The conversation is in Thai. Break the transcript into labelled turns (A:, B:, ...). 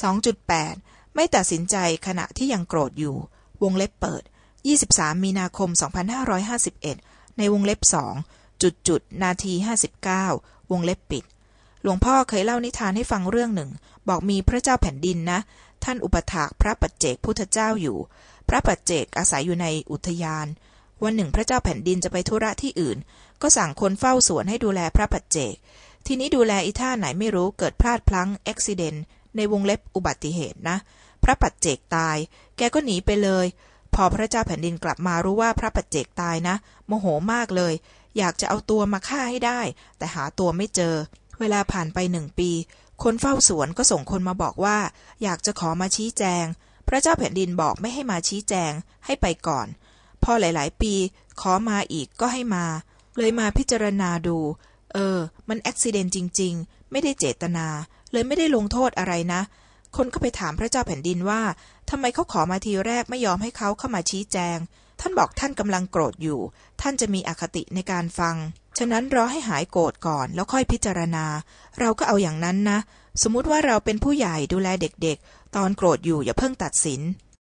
A: 2.8 ไม่ตัดสินใจขณะที่ยังโกรธอยู่ วงเล็บเปิด 23 มีนาคม 2551 ในวงเล็บสองจุดจุดนาที 59 วงเล็บปิด หลวงพ่อเคยเล่านิทานให้ฟังเรื่องหนึ่ง บอกมีพระเจ้าแผ่นดินนะ ท่านอุปถากพระปัจเจกพุทธเจ้าอยู่ พระปัจเจกอาศัยอยู่ในอุทยาน วันหนึ่งพระเจ้าแผ่นดินจะไปธุระที่อื่น ก็สั่งคนเฝ้าสวนให้ดูแลพระปัจเจก ทีนี้ดูแลอีท่าไหนไม่รู้เกิดพลาดพลั้งอุบิเหตุ ในวงเล็บอุบัติเหตุนะ พระปัจเจกตาย แกก็หนีไปเลย พอพระเจ้าแผ่นดินกลับมารู้ว่าพระปัจเจกตายนะ โมโหมากเลย อยากจะเอาตัวมาฆ่าให้ได้ แต่หาตัวไม่เจอ เวลาผ่านไปหนึ่งปี คนเฝ้าสวนก็ส่งคนมาบอกว่า อยากจะขอมาชี้แจง พระเจ้าแผ่นดินบอกไม่ให้มาชี้แจง ให้ไปก่อน พอหลาย ๆ ปี ขอมาอีกก็ให้มา เลยมาพิจารณาดู เออ มันอุบิเหตุจริง ๆ ไม่ได้เจตนา เลยไม่ได้ลงโทษอะไรนะ คนก็ไปถามพระเจ้าแผ่นดินว่าทำไมเขาขอมาทีแรกไม่ยอมให้เขาเข้ามาชี้แจง ท่านบอกท่านกำลังโกรธอยู่ ท่านจะมีอคติในการฟัง ฉะนั้นรอให้หายโกรธก่อนแล้วค่อยพิจารณา เราก็เอาอย่างนั้นนะ สมมติว่าเราเป็นผู้ใหญ่ดูแลเด็กๆ ตอนโกรธอยู่อย่าเพิ่งตัดสิน